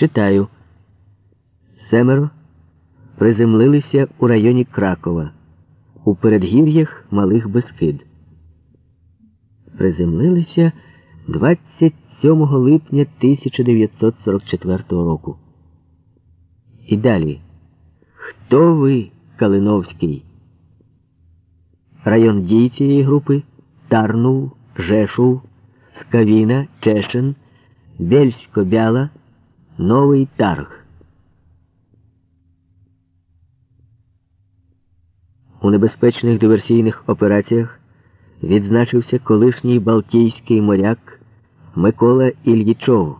Читаю. Семеро приземлилися у районі Кракова, у передгір'ях Малих Бескид. Приземлилися 27 липня 1944 року. І далі. Хто ви, Калиновський? Район дій цієї групи Тарнув, Жешув, Скавіна, Чешин, Бельсько-Бяла, Новий Тарг. У небезпечних диверсійних операціях відзначився колишній Балтійський моряк Микола Ільїчов,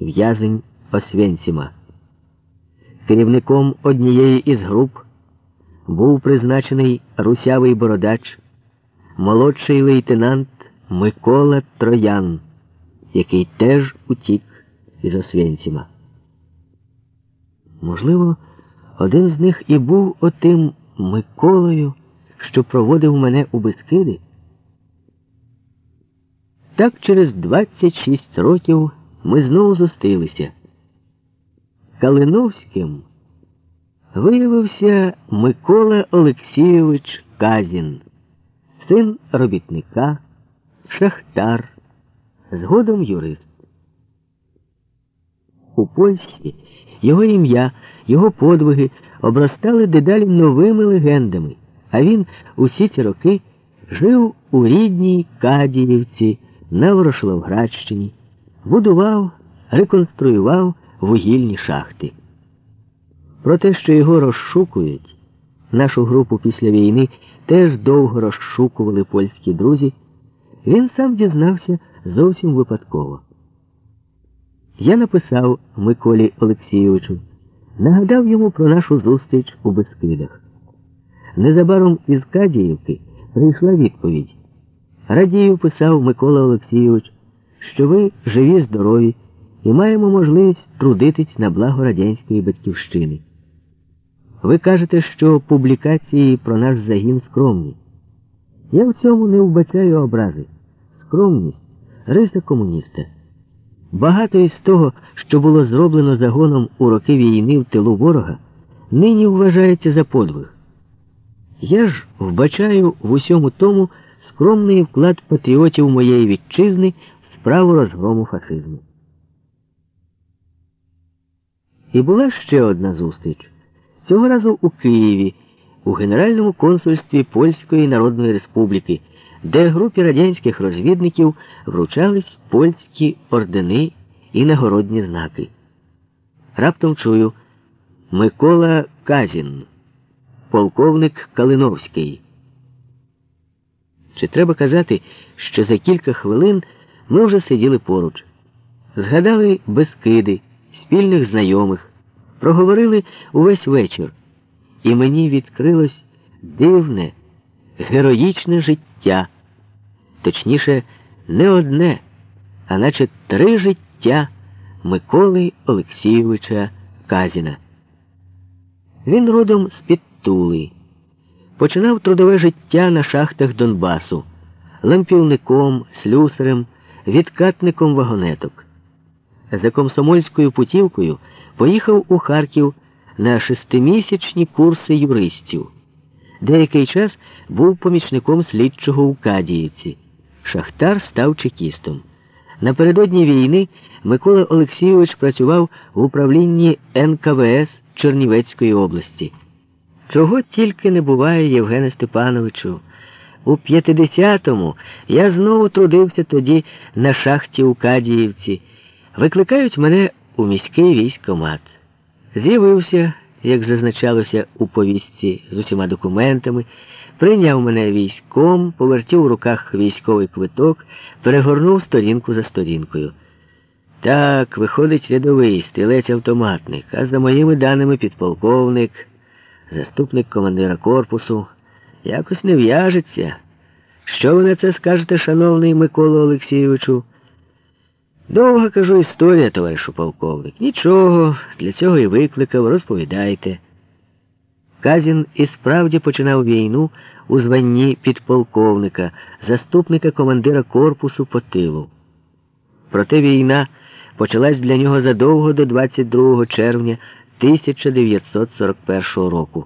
в'язень Освенціма. Керівником однієї із груп був призначений русявий бородач, молодший лейтенант Микола Троян, який теж утік із Освенціма. Можливо, один з них і був отим Миколою, що проводив мене у Бескиди. Так через 26 років ми знову зустрілися. Калиновським виявився Микола Олексійович Казін, син робітника, шахтар, згодом юрист. У Польщі його ім'я, його подвиги обростали дедалі новими легендами, а він усі ці роки жив у рідній Кадіївці на Ворошиловградщині, будував, реконструював вугільні шахти. Про те, що його розшукують, нашу групу після війни теж довго розшукували польські друзі, він сам дізнався зовсім випадково. Я написав Миколі Олексійовичу, нагадав йому про нашу зустріч у Бескидах. Незабаром із Кадіївки прийшла відповідь. Радію писав Микола Олексійович, що ви живі, здорові і маємо можливість трудитись на благо радянської батьківщини. Ви кажете, що публікації про наш загін скромні. Я в цьому не вбачаю образи. Скромність риса комуніста. Багато із того, що було зроблено загоном у роки війни в тилу ворога, нині вважається за подвиг. Я ж вбачаю в усьому тому скромний вклад патріотів моєї вітчизни в справу розгрому фашизму. І була ще одна зустріч. Цього разу у Києві, у Генеральному консульстві Польської Народної Республіки, де групі радянських розвідників вручались польські ордени і нагородні знаки. Раптом чую Микола Казін, полковник Калиновський. Чи треба казати, що за кілька хвилин ми вже сиділи поруч, згадали безкиди, спільних знайомих, проговорили увесь вечір, і мені відкрилось дивне, героїчне життя, точніше, не одне, а наче три життя Миколи Олексійовича Казіна. Він родом з під Тули. Починав трудове життя на шахтах Донбасу, лампівником, слюсарем, відкатником вагонеток. За комсомольською путівкою поїхав у Харків на шестимісячні курси юристів. Деякий час був помічником слідчого у Кадіївці. Шахтар став чекістом. Напередодні війни Микола Олексійович працював в управлінні НКВС Чернівецької області. Чого тільки не буває, Євгене Степановичу. У 50-му я знову трудився тоді на шахті у Кадіївці. Викликають мене у міський військомат. З'явився, як зазначалося у повістці з усіма документами, прийняв мене військом, повертів у руках військовий квиток, перегорнув сторінку за сторінкою. Так, виходить рядовий стрілець-автоматник, а за моїми даними підполковник заступник командира корпусу, якось не в'яжеться. Що ви на це скажете, шановний Микола Олексійовичу? Довга кажу історія, товаришу полковник. Нічого, для цього і викликав, розповідайте. Казін і справді починав війну у званні підполковника, заступника командира корпусу по тилу. Проте війна почалась для нього задовго до 22 червня 1941 року.